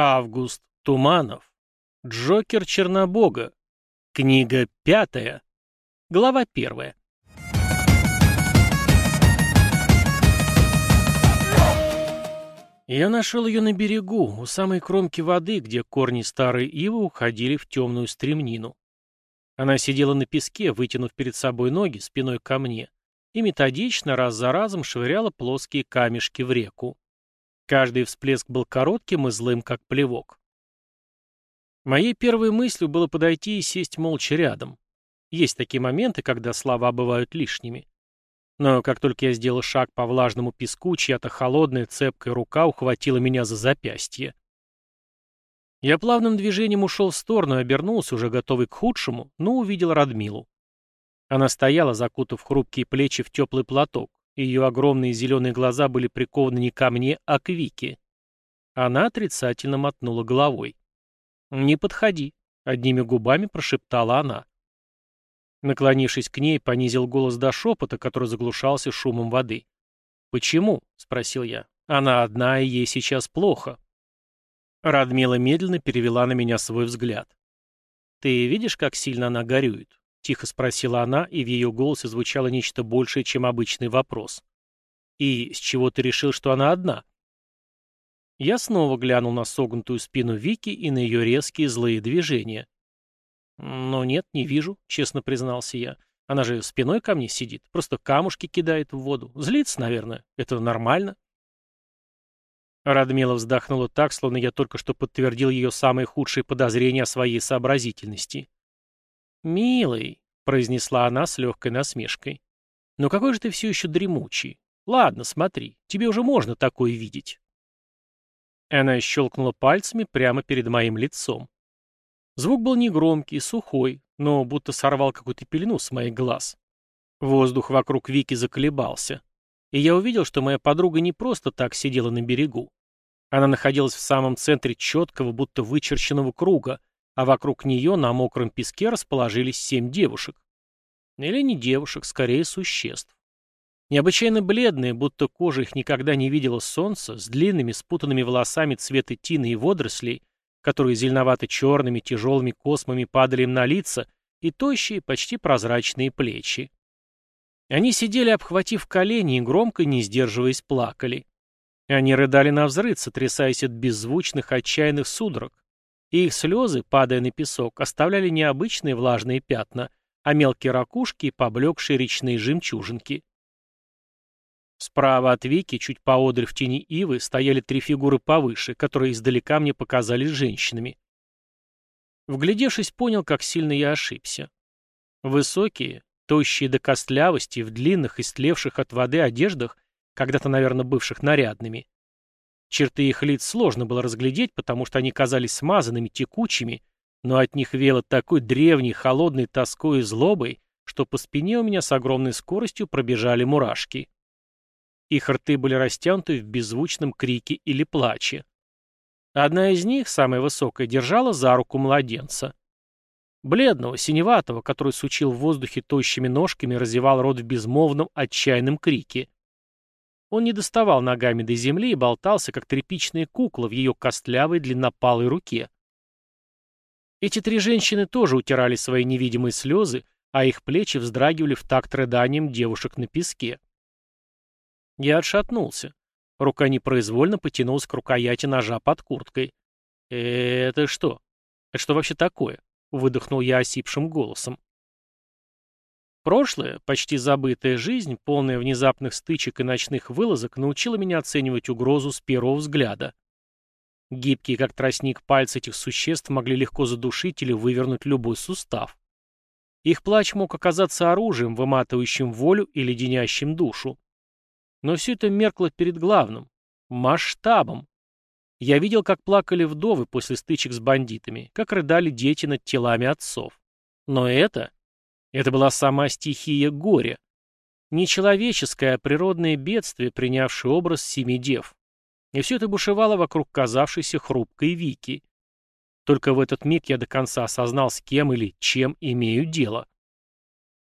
Август Туманов. Джокер Чернобога. Книга пятая. Глава первая. Я нашел ее на берегу, у самой кромки воды, где корни старой ивы уходили в темную стремнину. Она сидела на песке, вытянув перед собой ноги спиной ко мне, и методично раз за разом швыряла плоские камешки в реку. Каждый всплеск был коротким и злым, как плевок. Моей первой мыслью было подойти и сесть молча рядом. Есть такие моменты, когда слова бывают лишними. Но как только я сделал шаг по влажному песку, чья-то холодная цепкая рука ухватила меня за запястье. Я плавным движением ушел в сторону и обернулся, уже готовый к худшему, но увидел Радмилу. Она стояла, закутав хрупкие плечи в теплый платок, ее огромные зеленые глаза были прикованы не ко мне, а к Вике. Она отрицательно мотнула головой. «Не подходи», — одними губами прошептала она. Наклонившись к ней, понизил голос до шепота, который заглушался шумом воды. «Почему?» — спросил я. «Она одна, и ей сейчас плохо». Радмила медленно перевела на меня свой взгляд. «Ты видишь, как сильно она горюет?» — тихо спросила она, и в ее голосе звучало нечто большее, чем обычный вопрос. «И с чего ты решил, что она одна?» Я снова глянул на согнутую спину Вики и на ее резкие злые движения. «Но нет, не вижу», — честно признался я. «Она же спиной ко мне сидит, просто камушки кидает в воду. Злится, наверное. Это нормально». Радмила вздохнула так, словно я только что подтвердил ее самые худшие подозрения о своей сообразительности. «Милый», — произнесла она с легкой насмешкой, — «но какой же ты все еще дремучий. Ладно, смотри, тебе уже можно такое видеть». Она щелкнула пальцами прямо перед моим лицом. Звук был негромкий, сухой, но будто сорвал какую-то пелену с моих глаз. Воздух вокруг Вики заколебался. И я увидел, что моя подруга не просто так сидела на берегу. Она находилась в самом центре четкого, будто вычерченного круга, а вокруг нее на мокром песке расположились семь девушек. Или не девушек, скорее существ. Необычайно бледные, будто кожа их никогда не видела солнца, с длинными спутанными волосами цвета тины и водорослей, которые зеленовато-черными тяжелыми космами падали им на лица, и тощие, почти прозрачные плечи. Они сидели, обхватив колени, и громко, не сдерживаясь, плакали. Они рыдали на взрыв, сотрясаясь от беззвучных отчаянных судорог. И их слезы, падая на песок, оставляли не обычные влажные пятна, а мелкие ракушки и поблекшие речные жемчужинки. Справа от Вики, чуть поодаль в тени ивы, стояли три фигуры повыше, которые издалека мне показались женщинами. Вглядевшись, понял, как сильно я ошибся. Высокие, тощие до костлявости, в длинных, истлевших от воды одеждах, когда-то, наверное, бывших нарядными. Черты их лиц сложно было разглядеть, потому что они казались смазанными, текучими, но от них вело такой древней, холодной тоской и злобой, что по спине у меня с огромной скоростью пробежали мурашки. Их рты были растянуты в беззвучном крике или плаче. Одна из них, самая высокая, держала за руку младенца. Бледного, синеватого, который сучил в воздухе тощими ножками и разевал рот в безмолвном, отчаянном крике. Он не доставал ногами до земли и болтался, как тряпичная кукла в ее костлявой длиннопалой руке. Эти три женщины тоже утирали свои невидимые слезы, а их плечи вздрагивали в такт рыданием девушек на песке. Я отшатнулся. Рука непроизвольно потянулась к рукояти ножа под курткой. «Это что? Это что вообще такое?» — выдохнул я осипшим голосом. Прошлое, почти забытая жизнь, полная внезапных стычек и ночных вылазок, научила меня оценивать угрозу с первого взгляда. Гибкие, как тростник, пальцы этих существ могли легко задушить или вывернуть любой сустав. Их плач мог оказаться оружием, выматывающим волю и леденящим душу. Но все это меркло перед главным — масштабом. Я видел, как плакали вдовы после стычек с бандитами, как рыдали дети над телами отцов. Но это... Это была сама стихия горя. Не человеческое, а природное бедствие, принявшее образ семи дев. И все это бушевало вокруг казавшейся хрупкой Вики. Только в этот миг я до конца осознал, с кем или чем имею дело.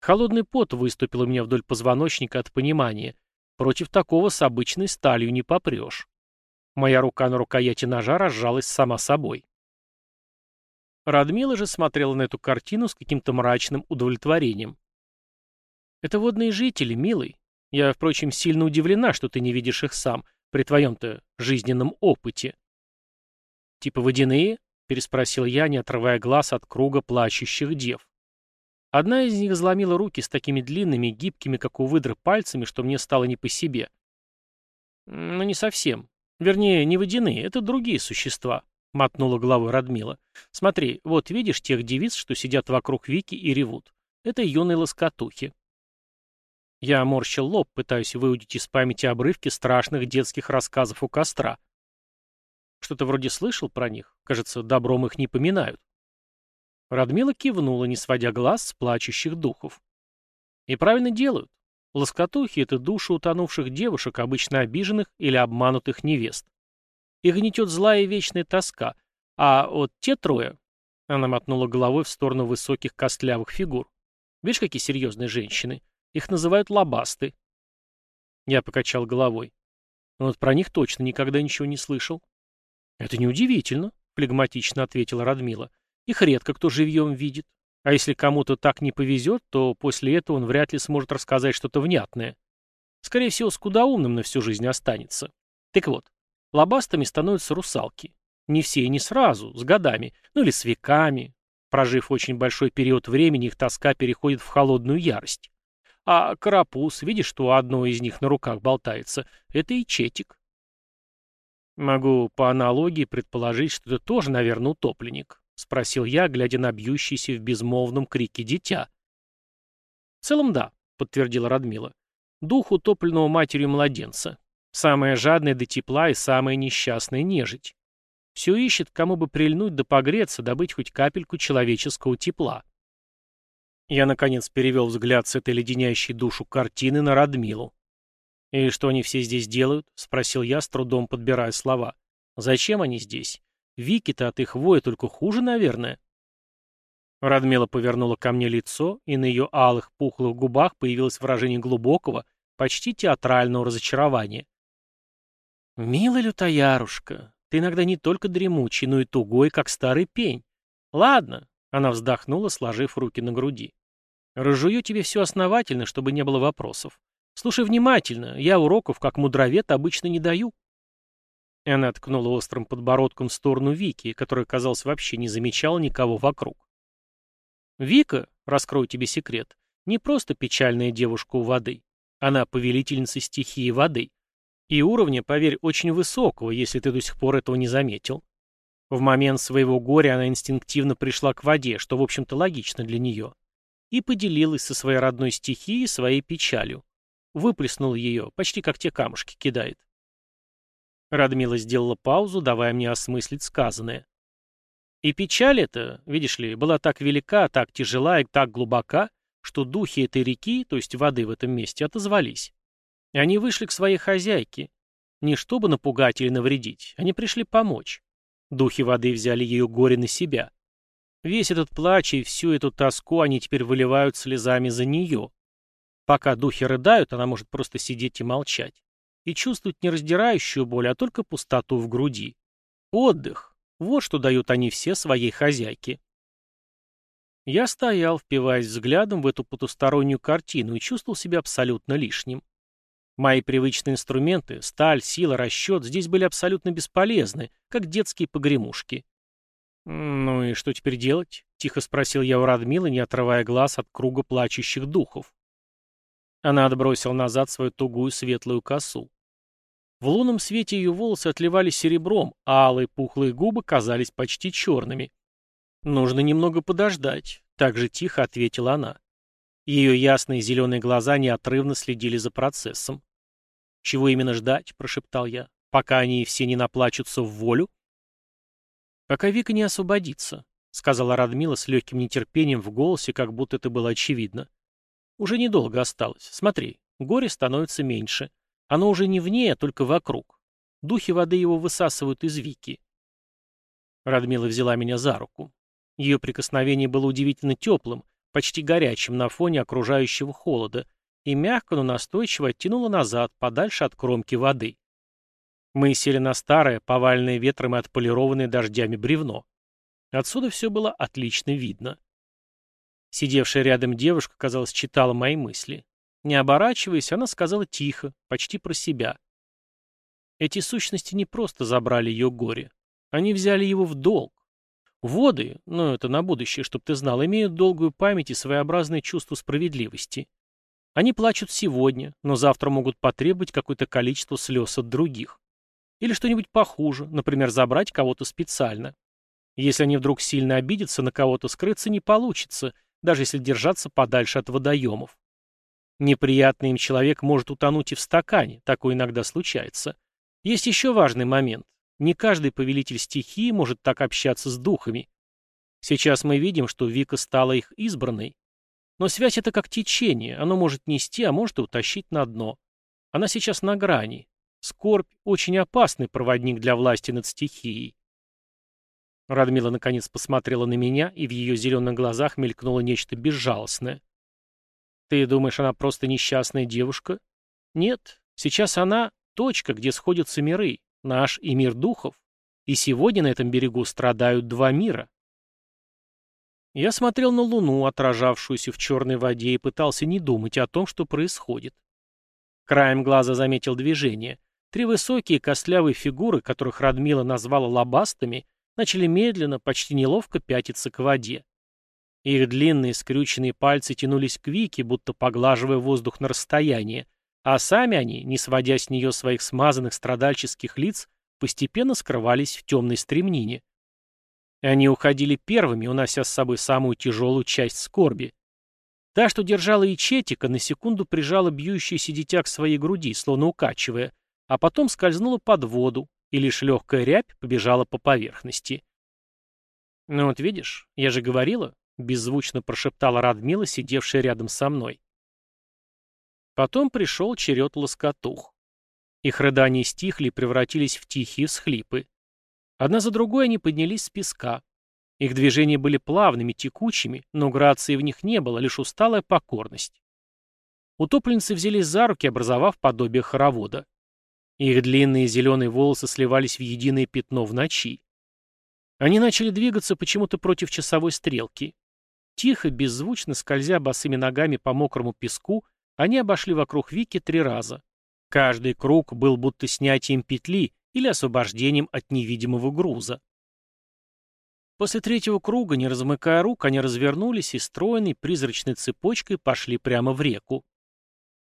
Холодный пот выступил у меня вдоль позвоночника от понимания — Против такого с обычной сталью не попрешь. Моя рука на рукояти ножа разжалась сама собой. Радмила же смотрела на эту картину с каким-то мрачным удовлетворением. «Это водные жители, милый. Я, впрочем, сильно удивлена, что ты не видишь их сам, при твоем-то жизненном опыте». «Типа водяные?» — переспросил я, не отрывая глаз от круга плачущих дев. Одна из них заломила руки с такими длинными, гибкими, как у выдры, пальцами, что мне стало не по себе. «Ну, не совсем. Вернее, не водяные, это другие существа. — мотнула головой Радмила. «Смотри, вот видишь тех девиц, что сидят вокруг Вики и ревут. Это юные лоскотухи». Я морщил лоб, пытаясь выудить из памяти обрывки страшных детских рассказов у костра. Что-то вроде слышал про них. Кажется, добром их не поминают. Радмила кивнула, не сводя глаз с плачущих духов. И правильно делают. Лоскотухи — это души утонувших девушек, обычно обиженных или обманутых невест. Их гнетет злая вечная тоска. А вот те трое... Она мотнула головой в сторону высоких костлявых фигур. Видишь, какие серьезные женщины? Их называют лобасты. Я покачал головой. Вот про них точно никогда ничего не слышал. Это неудивительно, флегматично ответила Радмила. Их редко кто живьем видит. А если кому-то так не повезет, то после этого он вряд ли сможет рассказать что-то внятное. Скорее всего, скудоумным на всю жизнь останется. Так вот, Лобастами становятся русалки. Не все и не сразу, с годами, ну или с веками. Прожив очень большой период времени, их тоска переходит в холодную ярость. А карапуз, видишь, что у одной из них на руках болтается, это и четик. Могу по аналогии предположить, что это тоже, наверное, утопленник, спросил я, глядя на бьющийся в безмолвном крике дитя. В целом да, подтвердила Радмила. Дух утопленного матерью младенца. Самая жадная до тепла и самая несчастная нежить. Все ищет, кому бы прильнуть да погреться, добыть хоть капельку человеческого тепла. Я, наконец, перевел взгляд с этой леденящей душу картины на Радмилу. «И что они все здесь делают?» — спросил я, с трудом подбирая слова. «Зачем они здесь? Вики-то от их воя только хуже, наверное». Радмила повернула ко мне лицо, и на ее алых, пухлых губах появилось выражение глубокого, почти театрального разочарования. «Милая лютоярушка, ты иногда не только дремучий, но и тугой, как старый пень. Ладно», — она вздохнула, сложив руки на груди. «Разжую тебе все основательно, чтобы не было вопросов. Слушай внимательно, я уроков, как мудровед, обычно не даю». И она ткнула острым подбородком в сторону Вики, которая, казалось, вообще не замечала никого вокруг. Вика, раскрою тебе секрет, не просто печальная девушка у воды. Она повелительница стихии воды. И уровня, поверь, очень высокого, если ты до сих пор этого не заметил. В момент своего горя она инстинктивно пришла к воде, что, в общем-то, логично для нее. И поделилась со своей родной стихией своей печалью. Выплеснула ее, почти как те камушки кидает. Радмила сделала паузу, давая мне осмыслить сказанное. И печаль эта, видишь ли, была так велика, так тяжела и так глубока, что духи этой реки, то есть воды в этом месте, отозвались. И они вышли к своей хозяйке. Не чтобы напугать или навредить, они пришли помочь. Духи воды взяли ее горе на себя. Весь этот плач и всю эту тоску они теперь выливают слезами за нее. Пока духи рыдают, она может просто сидеть и молчать. И чувствовать не раздирающую боль, а только пустоту в груди. Отдых. Вот что дают они все своей хозяйке. Я стоял, впиваясь взглядом в эту потустороннюю картину и чувствовал себя абсолютно лишним. Мои привычные инструменты, сталь, сила, расчет, здесь были абсолютно бесполезны, как детские погремушки. «Ну и что теперь делать?» — тихо спросил я у Радмилы, не отрывая глаз от круга плачущих духов. Она отбросила назад свою тугую светлую косу. В лунном свете ее волосы отливали серебром, а алые пухлые губы казались почти черными. «Нужно немного подождать», — так же тихо ответила она. Ее ясные зеленые глаза неотрывно следили за процессом. «Чего именно ждать?» — прошептал я. «Пока они все не наплачутся в волю?» «Пока Вика не освободится», — сказала Радмила с легким нетерпением в голосе, как будто это было очевидно. «Уже недолго осталось. Смотри, горе становится меньше. Оно уже не в ней, а только вокруг. Духи воды его высасывают из Вики». Радмила взяла меня за руку. Ее прикосновение было удивительно теплым, почти горячим на фоне окружающего холода, и мягко, но настойчиво оттянула назад, подальше от кромки воды. Мы сели на старое, поваленное ветром и отполированное дождями бревно. Отсюда все было отлично видно. Сидевшая рядом девушка, казалось, читала мои мысли. Не оборачиваясь, она сказала тихо, почти про себя. Эти сущности не просто забрали ее горе. Они взяли его в долг. Воды, ну это на будущее, чтобы ты знал, имеют долгую память и своеобразное чувство справедливости. Они плачут сегодня, но завтра могут потребовать какое-то количество слез от других. Или что-нибудь похуже, например, забрать кого-то специально. Если они вдруг сильно обидятся, на кого-то скрыться не получится, даже если держаться подальше от водоемов. Неприятный им человек может утонуть и в стакане, такое иногда случается. Есть еще важный момент. Не каждый повелитель стихии может так общаться с духами. Сейчас мы видим, что Вика стала их избранной. Но связь — это как течение, оно может нести, а может и утащить на дно. Она сейчас на грани. Скорбь — очень опасный проводник для власти над стихией. Радмила наконец посмотрела на меня, и в ее зеленых глазах мелькнуло нечто безжалостное. «Ты думаешь, она просто несчастная девушка?» «Нет, сейчас она — точка, где сходятся миры, наш и мир духов. И сегодня на этом берегу страдают два мира». Я смотрел на луну, отражавшуюся в черной воде, и пытался не думать о том, что происходит. Краем глаза заметил движение. Три высокие костлявые фигуры, которых Радмила назвала лобастами — начали медленно, почти неловко пятиться к воде. Их длинные скрюченные пальцы тянулись к Вике, будто поглаживая воздух на расстояние, а сами они, не сводя с нее своих смазанных страдальческих лиц, постепенно скрывались в темной стремнине. Они уходили первыми, унося с собой самую тяжелую часть скорби. Та, что держала Ичетика, на секунду прижала бьющийся дитя к своей груди, словно укачивая, а потом скользнула под воду, и лишь легкая рябь побежала по поверхности. «Ну вот видишь, я же говорила», — беззвучно прошептала Радмила, сидевшая рядом со мной. Потом пришел черед лоскотух. Их рыдания стихли и превратились в тихие всхлипы. Одна за другой они поднялись с песка. Их движения были плавными, текучими, но грации в них не было, лишь усталая покорность. Утопленницы взялись за руки, образовав подобие хоровода. Их длинные зеленые волосы сливались в единое пятно в ночи. Они начали двигаться почему-то против часовой стрелки. Тихо, беззвучно, скользя босыми ногами по мокрому песку, они обошли вокруг Вики три раза. Каждый круг был будто снятием петли или освобождением от невидимого груза. После третьего круга, не размыкая рук, они развернулись и стройной призрачной цепочкой пошли прямо в реку.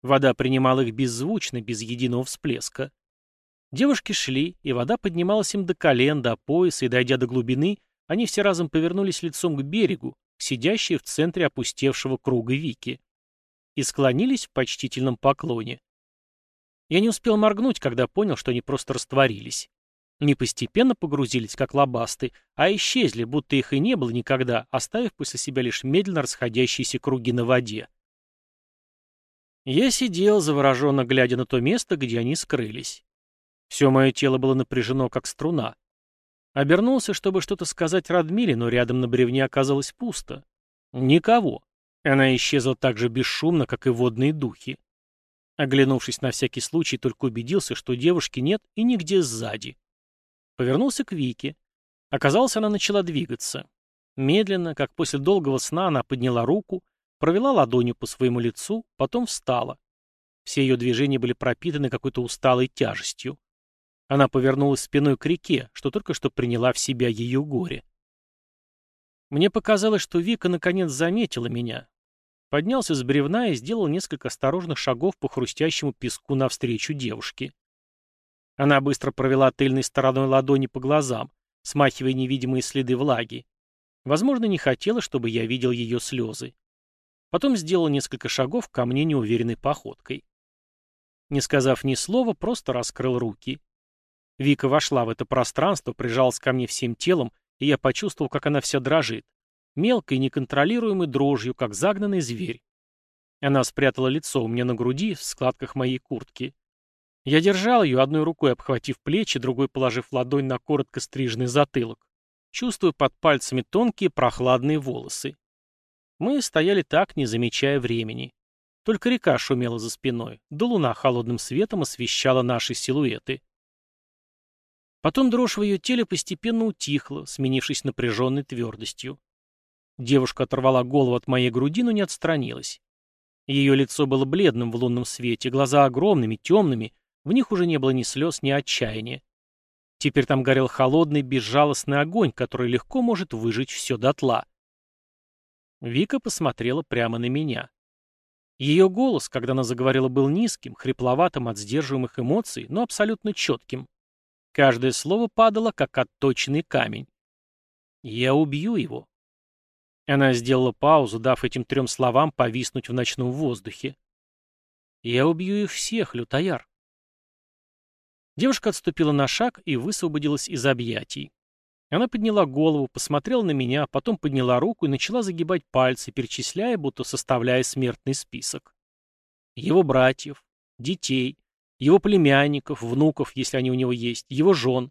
Вода принимала их беззвучно, без единого всплеска. Девушки шли, и вода поднималась им до колен, до пояса, и, дойдя до глубины, они все разом повернулись лицом к берегу, сидящей в центре опустевшего круга Вики, и склонились в почтительном поклоне. Я не успел моргнуть, когда понял, что они просто растворились. Не постепенно погрузились, как лобасты, а исчезли, будто их и не было никогда, оставив после себя лишь медленно расходящиеся круги на воде. Я сидел, завороженно глядя на то место, где они скрылись. Все мое тело было напряжено, как струна. Обернулся, чтобы что-то сказать Радмиле, но рядом на бревне оказалось пусто. Никого. Она исчезла так же бесшумно, как и водные духи. Оглянувшись на всякий случай, только убедился, что девушки нет и нигде сзади. Повернулся к Вике. Оказалось, она начала двигаться. Медленно, как после долгого сна, она подняла руку, провела ладонью по своему лицу, потом встала. Все ее движения были пропитаны какой-то усталой тяжестью. Она повернулась спиной к реке, что только что приняла в себя ее горе. Мне показалось, что Вика наконец заметила меня. Поднялся с бревна и сделал несколько осторожных шагов по хрустящему песку навстречу девушке. Она быстро провела тыльной стороной ладони по глазам, смахивая невидимые следы влаги. Возможно, не хотела, чтобы я видел ее слезы. Потом сделал несколько шагов ко мне неуверенной походкой. Не сказав ни слова, просто раскрыл руки. Вика вошла в это пространство, прижалась ко мне всем телом, и я почувствовал, как она вся дрожит. Мелкой, неконтролируемой дрожью, как загнанный зверь. Она спрятала лицо у меня на груди, в складках моей куртки. Я держал ее, одной рукой обхватив плечи, другой положив ладонь на коротко стриженный затылок. Чувствую под пальцами тонкие прохладные волосы. Мы стояли так, не замечая времени. Только река шумела за спиной, да луна холодным светом освещала наши силуэты. Потом дрожь в ее теле постепенно утихла, сменившись напряженной твердостью. Девушка оторвала голову от моей груди, но не отстранилась. Ее лицо было бледным в лунном свете, глаза огромными, темными, в них уже не было ни слез, ни отчаяния. Теперь там горел холодный, безжалостный огонь, который легко может выжечь все дотла. Вика посмотрела прямо на меня. Ее голос, когда она заговорила, был низким, хрипловатым от сдерживаемых эмоций, но абсолютно четким. Каждое слово падало, как отточенный камень. «Я убью его». Она сделала паузу, дав этим трем словам повиснуть в ночном воздухе. «Я убью их всех, лютояр». Девушка отступила на шаг и высвободилась из объятий. Она подняла голову, посмотрела на меня, потом подняла руку и начала загибать пальцы, перечисляя, будто составляя смертный список. Его братьев, детей, его племянников, внуков, если они у него есть, его жен,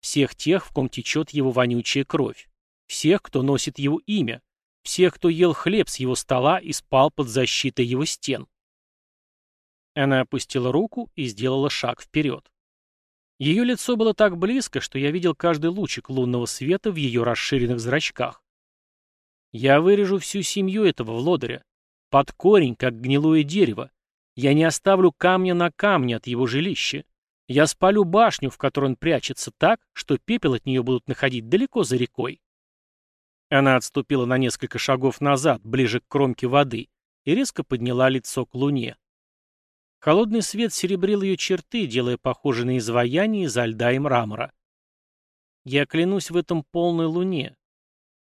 всех тех, в ком течет его вонючая кровь, всех, кто носит его имя, всех, кто ел хлеб с его стола и спал под защитой его стен. Она опустила руку и сделала шаг вперед. Ее лицо было так близко, что я видел каждый лучик лунного света в ее расширенных зрачках. Я вырежу всю семью этого влодаря. Под корень, как гнилое дерево. Я не оставлю камня на камне от его жилища. Я спалю башню, в которой он прячется так, что пепел от нее будут находить далеко за рекой. Она отступила на несколько шагов назад, ближе к кромке воды, и резко подняла лицо к луне. Холодный свет серебрил ее черты, делая похожей на изваяние изо льда и мрамора. Я клянусь в этом полной луне.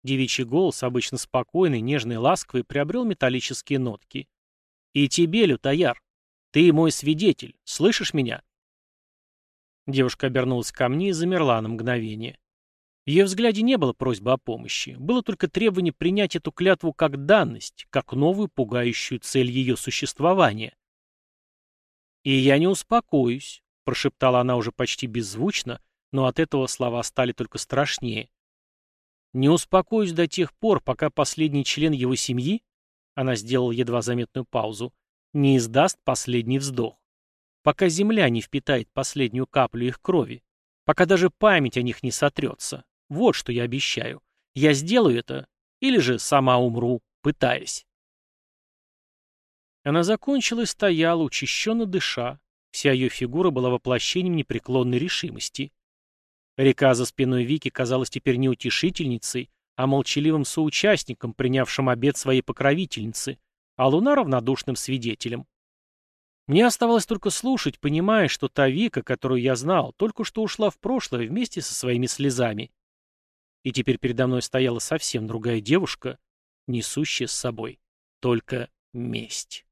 Девичий голос, обычно спокойный, нежный, ласковый, приобрел металлические нотки. И тебе, Лютаяр, ты мой свидетель, слышишь меня? Девушка обернулась ко мне и замерла на мгновение. В ее взгляде не было просьбы о помощи, было только требование принять эту клятву как данность, как новую пугающую цель ее существования. «И я не успокоюсь», — прошептала она уже почти беззвучно, но от этого слова стали только страшнее. «Не успокоюсь до тех пор, пока последний член его семьи, она сделала едва заметную паузу, не издаст последний вздох. Пока земля не впитает последнюю каплю их крови, пока даже память о них не сотрется. Вот что я обещаю. Я сделаю это, или же сама умру, пытаясь. Она закончила и стояла, учащенно дыша. Вся ее фигура была воплощением непреклонной решимости. Река за спиной Вики казалась теперь не утешительницей, а молчаливым соучастником, принявшим обед своей покровительницы, а луна равнодушным свидетелем. Мне оставалось только слушать, понимая, что та Вика, которую я знал, только что ушла в прошлое вместе со своими слезами. И теперь передо мной стояла совсем другая девушка, несущая с собой только месть.